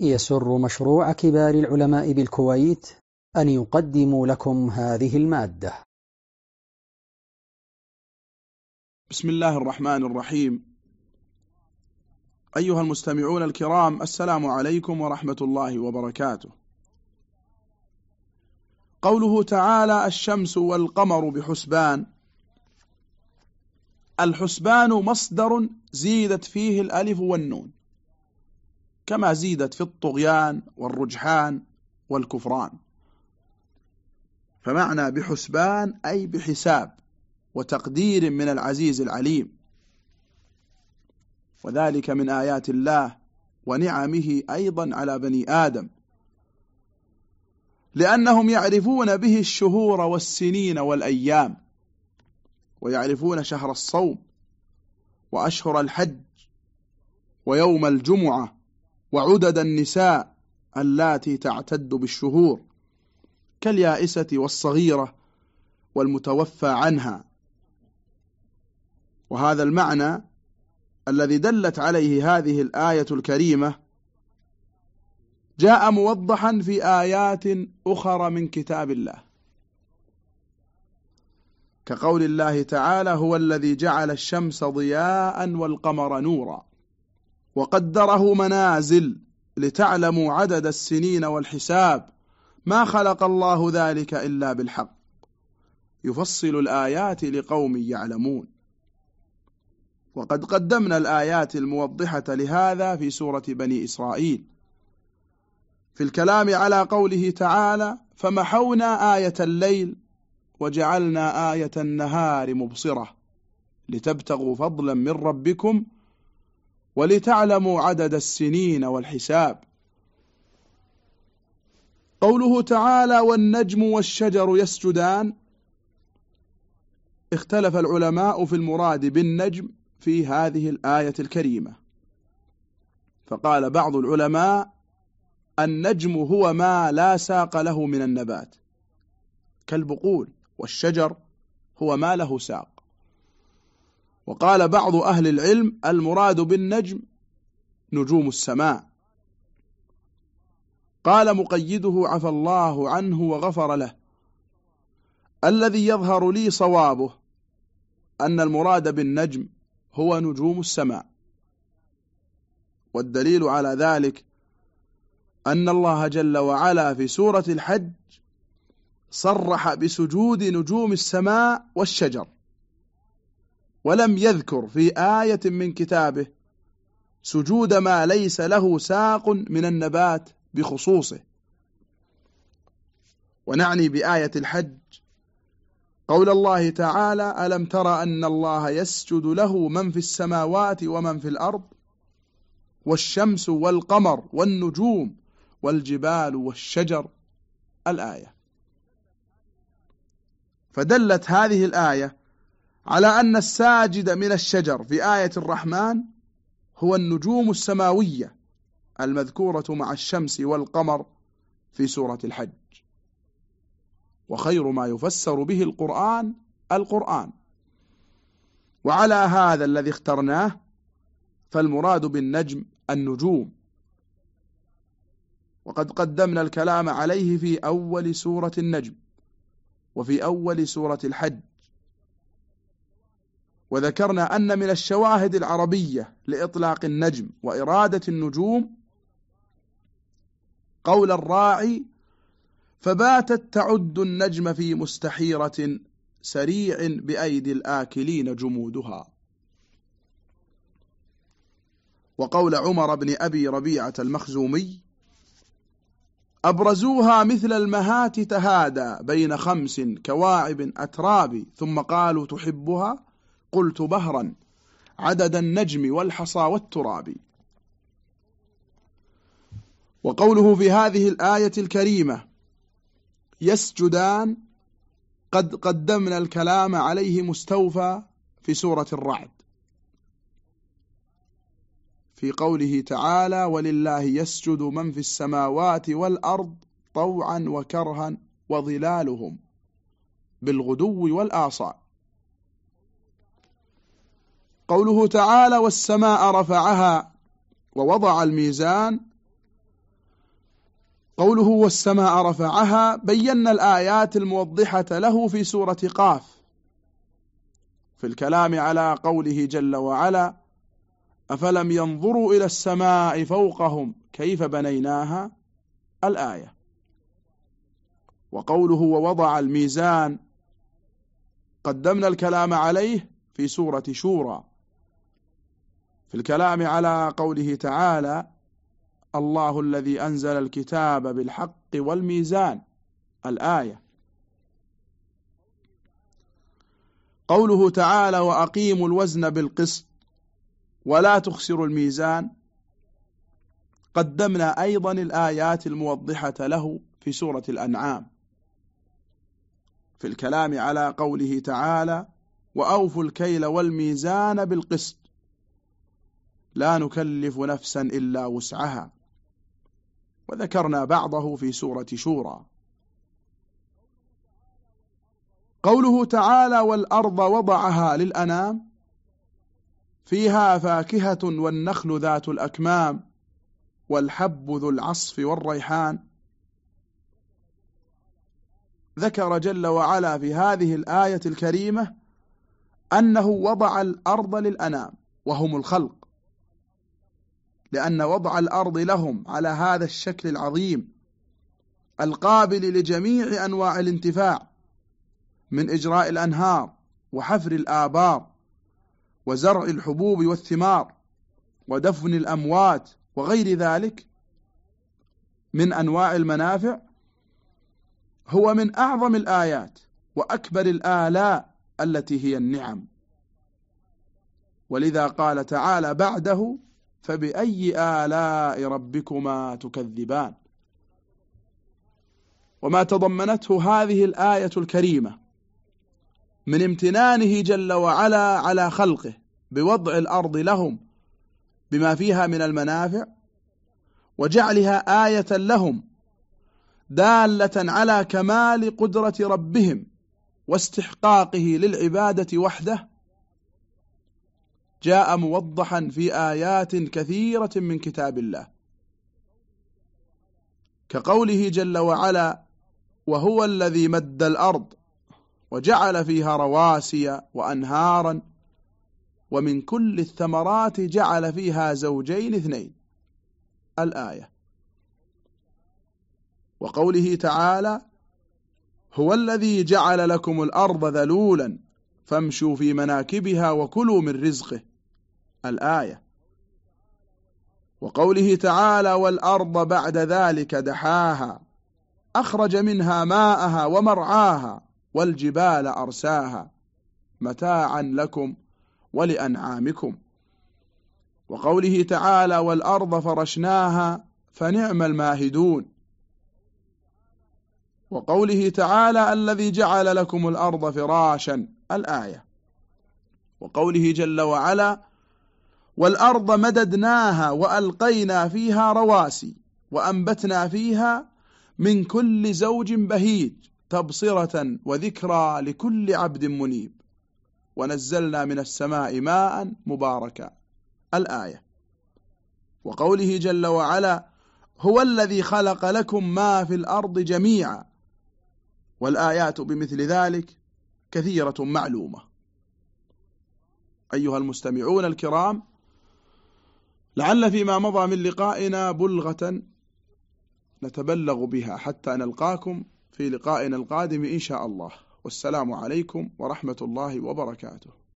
يسر مشروع كبار العلماء بالكويت أن يقدم لكم هذه المادة. بسم الله الرحمن الرحيم. أيها المستمعون الكرام السلام عليكم ورحمة الله وبركاته. قوله تعالى الشمس والقمر بحسبان. الحسبان مصدر زيدت فيه الألف والنون. كما زيدت في الطغيان والرجحان والكفران. فمعنى بحسبان أي بحساب وتقدير من العزيز العليم. وذلك من آيات الله ونعمه أيضا على بني آدم. لأنهم يعرفون به الشهور والسنين والأيام ويعرفون شهر الصوم وأشهر الحج ويوم الجمعة وعدد النساء اللاتي تعتد بالشهور كاليائسة والصغيرة والمتوفى عنها. وهذا المعنى الذي دلت عليه هذه الآية الكريمة جاء موضحا في آيات أخرى من كتاب الله. كقول الله تعالى هو الذي جعل الشمس ضياء والقمر نورا وقدره منازل لتعلموا عدد السنين والحساب ما خلق الله ذلك إلا بالحق. يفصل الآيات لقوم يعلمون. وقد قدمنا الآيات الموضحة لهذا في سورة بني إسرائيل. في الكلام على قوله تعالى فمحونا آية الليل وجعلنا آية النهار مبصرة لتبتغوا فضلا من ربكم ولتعلموا عدد السنين والحساب. قوله تعالى والنجم والشجر يسجدان اختلف العلماء في المراد بالنجم في هذه الآية الكريمة. فقال بعض العلماء النجم هو ما لا ساق له من النبات كالبقول والشجر هو ما له ساق وقال بعض أهل العلم المراد بالنجم نجوم السماء. قال مقيده عفى الله عنه وغفر له. الذي يظهر لي صوابه أن المراد بالنجم هو نجوم السماء. والدليل على ذلك أن الله جل وعلا في سورة الحج صرح بسجود نجوم السماء والشجر. ولم يذكر في آية من كتابه سجود ما ليس له ساق من النبات بخصوصه. ونعني بآية الحج. قول الله تعالى ألم تر أن الله يسجد له من في السماوات ومن في الأرض؟ والشمس والقمر والنجوم والجبال والشجر. الآية. فدلت هذه الآية على أن الساجد من الشجر في آية الرحمن هو النجوم السماوية المذكورة مع الشمس والقمر في سورة الحج. وخير ما يفسر به القرآن القرآن. وعلى هذا الذي اخترناه فالمراد بالنجم النجوم. وقد قدمنا الكلام عليه في أول سورة النجم. وفي أول سورة الحج. وذكرنا أن من الشواهد العربية لإطلاق النجم وإرادة النجوم قول الراعي فباتت تعد النجم في مستحيرة سريع بأيدي الآكلين جمودها. وقول عمر بن أبي ربيعة المخزومي أبرزوها مثل المهات تهادى بين خمس كواعب أتراب ثم قالوا تحبها قلت بهرا عدد النجم والحصى والتراب. وقوله في هذه الآية الكريمة يسجدان قد قدمنا الكلام عليه مستوفى في سورة الرعد. في قوله تعالى ولله يسجد من في السماوات والأرض طوعا وكرها وظلالهم بالغدو والآصال. قوله تعالى والسماء رفعها ووضع الميزان قوله والسماء رفعها بينا الآيات الموضحة له في سورة قاف في الكلام على قوله جل وعلا أفلم ينظروا إلى السماء فوقهم كيف بنيناها؟ الآية. وقوله ووضع الميزان قدمنا الكلام عليه في سورة شورى. في الكلام على قوله تعالى الله الذي أنزل الكتاب بالحق والميزان. الآية. قوله تعالى وأقيموا الوزن بالقسط ولا تخسروا الميزان. قدمنا أيضا الآيات الموضحة له في سورة الأنعام. في الكلام على قوله تعالى وأوفوا الكيل والميزان بالقسط لا نكلف نفسا إلا وسعها. وذكرنا بعضه في سورة شورى. قوله تعالى والأرض وضعها للأنام فيها فاكهة والنخل ذات الأكمام والحب ذو العصف والريحان. ذكر جل وعلا في هذه الآية الكريمة أنه وضع الأرض للأنام وهم الخلق. لأن وضع الأرض لهم على هذا الشكل العظيم القابل لجميع أنواع الانتفاع من إجراء الأنهار وحفر الآبار وزرع الحبوب والثمار ودفن الأموات وغير ذلك من أنواع المنافع هو من أعظم الآيات وأكبر الآلاء التي هي النعم. ولذا قال تعالى بعده فبأي آلاء ربكما تكذبان؟ وما تضمنته هذه الآية الكريمة من امتنانه جل وعلا على خلقه بوضع الأرض لهم بما فيها من المنافع وجعلها آية لهم دالة على كمال قدرة ربهم واستحقاقه للعبادة وحده جاء موضحا في آيات كثيرة من كتاب الله. كقوله جل وعلا وهو الذي مد الأرض وجعل فيها رواسي وأنهارا ومن كل الثمرات جعل فيها زوجين اثنين. الآية. وقوله تعالى هو الذي جعل لكم الأرض ذلولا فامشوا في مناكبها وكلوا من رزقه. الآية. وقوله تعالى والأرض بعد ذلك دحاها أخرج منها ماءها ومرعاها والجبال أرساها. متاعا لكم ولأنعامكم. وقوله تعالى والأرض فرشناها فنعم الماهدون. وقوله تعالى الذي جعل لكم الأرض فراشا الآية. وقوله جل وعلا والأرض مددناها وألقينا فيها رواسي وأنبتنا فيها من كل زوج بهيج تبصرة وذكرى لكل عبد منيب. ونزلنا من السماء ماء مباركا. الآية. وقوله جل وعلا هو الذي خلق لكم ما في الأرض جميعا. والآيات بمثل ذلك كثيرة معلومة. أيها المستمعون الكرام لعل فيما مضى من لقائنا بلغة نتبلغ بها حتى نلقاكم في لقائنا القادم إن شاء الله. والسلام عليكم ورحمة الله وبركاته.